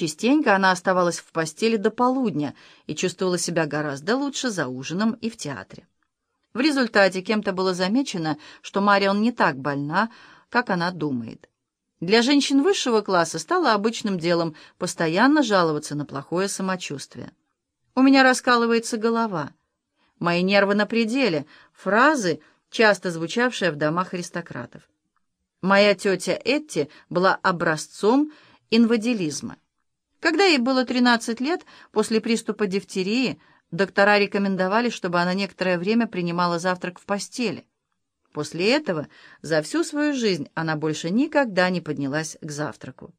Частенько она оставалась в постели до полудня и чувствовала себя гораздо лучше за ужином и в театре. В результате кем-то было замечено, что Марион не так больна, как она думает. Для женщин высшего класса стало обычным делом постоянно жаловаться на плохое самочувствие. «У меня раскалывается голова», «Мои нервы на пределе» — фразы, часто звучавшие в домах аристократов. Моя тетя Этти была образцом инвадилизма. Когда ей было 13 лет, после приступа дифтерии, доктора рекомендовали, чтобы она некоторое время принимала завтрак в постели. После этого за всю свою жизнь она больше никогда не поднялась к завтраку.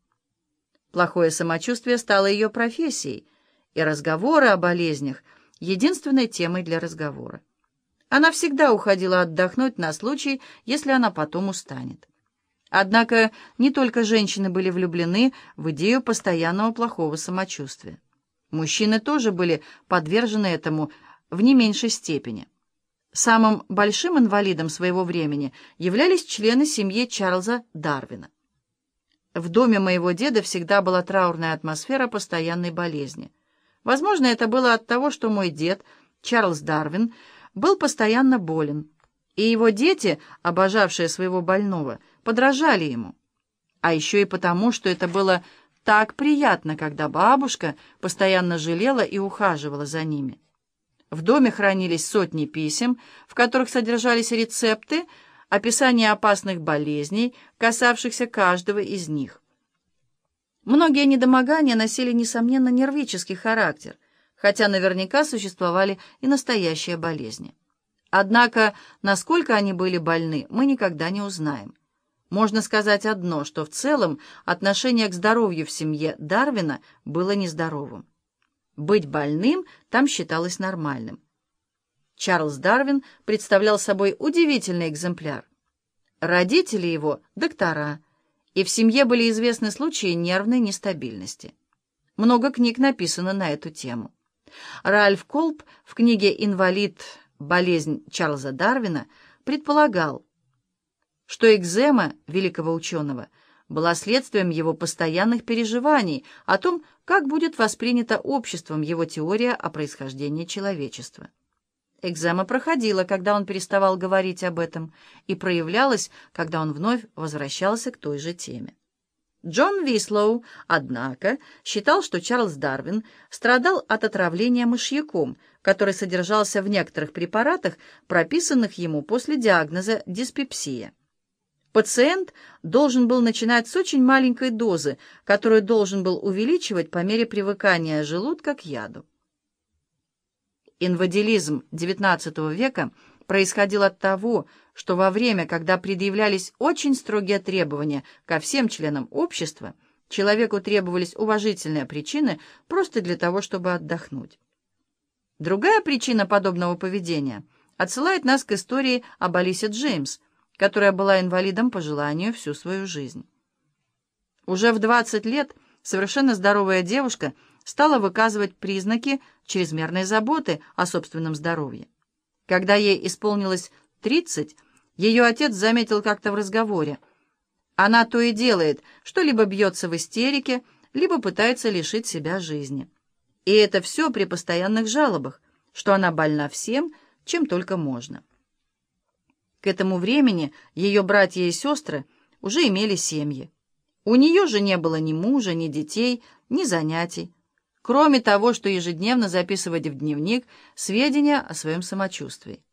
Плохое самочувствие стало ее профессией, и разговоры о болезнях — единственной темой для разговора. Она всегда уходила отдохнуть на случай, если она потом устанет. Однако не только женщины были влюблены в идею постоянного плохого самочувствия. Мужчины тоже были подвержены этому в не меньшей степени. Самым большим инвалидом своего времени являлись члены семьи Чарльза Дарвина. В доме моего деда всегда была траурная атмосфера постоянной болезни. Возможно, это было от того, что мой дед, Чарльз Дарвин, был постоянно болен, и его дети, обожавшие своего больного, подражали ему. А еще и потому, что это было так приятно, когда бабушка постоянно жалела и ухаживала за ними. В доме хранились сотни писем, в которых содержались рецепты, описание опасных болезней, касавшихся каждого из них. Многие недомогания носили, несомненно, нервический характер, хотя наверняка существовали и настоящие болезни. Однако, насколько они были больны, мы никогда не узнаем. Можно сказать одно, что в целом отношение к здоровью в семье Дарвина было нездоровым. Быть больным там считалось нормальным. Чарльз Дарвин представлял собой удивительный экземпляр. Родители его — доктора, и в семье были известны случаи нервной нестабильности. Много книг написано на эту тему. Ральф Колб в книге «Инвалид болезнь Чарльза Дарвина, предполагал, что экзема великого ученого была следствием его постоянных переживаний о том, как будет воспринята обществом его теория о происхождении человечества. Экзема проходила, когда он переставал говорить об этом, и проявлялась, когда он вновь возвращался к той же теме. Джон Вислоу, однако, считал, что Чарльз Дарвин страдал от отравления мышьяком, который содержался в некоторых препаратах, прописанных ему после диагноза диспепсия. Пациент должен был начинать с очень маленькой дозы, которую должен был увеличивать по мере привыкания желудка к яду. Инвадилизм XIX века происходил от того, что во время, когда предъявлялись очень строгие требования ко всем членам общества, человеку требовались уважительные причины просто для того, чтобы отдохнуть. Другая причина подобного поведения отсылает нас к истории об Алисе Джеймс, которая была инвалидом по желанию всю свою жизнь. Уже в 20 лет совершенно здоровая девушка стала выказывать признаки чрезмерной заботы о собственном здоровье. Когда ей исполнилось 30, ее отец заметил как-то в разговоре. Она то и делает, что либо бьется в истерике, либо пытается лишить себя жизни. И это все при постоянных жалобах, что она больна всем, чем только можно. К этому времени ее братья и сестры уже имели семьи. У нее же не было ни мужа, ни детей, ни занятий, кроме того, что ежедневно записывать в дневник сведения о своем самочувствии.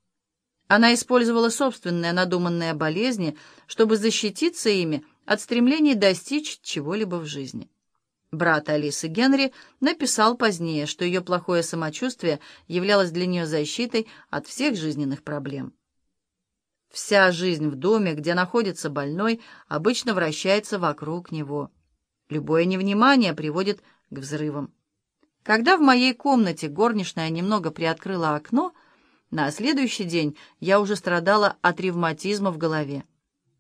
Она использовала собственные надуманные болезни, чтобы защититься ими от стремлений достичь чего-либо в жизни. Брат Алисы Генри написал позднее, что ее плохое самочувствие являлось для нее защитой от всех жизненных проблем. Вся жизнь в доме, где находится больной, обычно вращается вокруг него. Любое невнимание приводит к взрывам. Когда в моей комнате горничная немного приоткрыла окно, на следующий день я уже страдала от ревматизма в голове.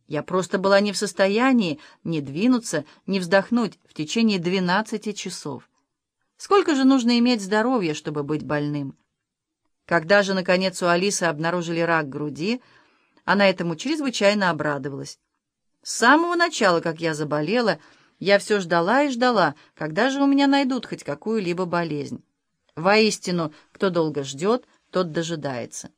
Я просто была не в состоянии ни двинуться, ни вздохнуть в течение 12 часов. Сколько же нужно иметь здоровья, чтобы быть больным? Когда же, наконец, у Алисы обнаружили рак груди, она этому чрезвычайно обрадовалась. С самого начала, как я заболела, Я все ждала и ждала, когда же у меня найдут хоть какую-либо болезнь. Воистину, кто долго ждет, тот дожидается.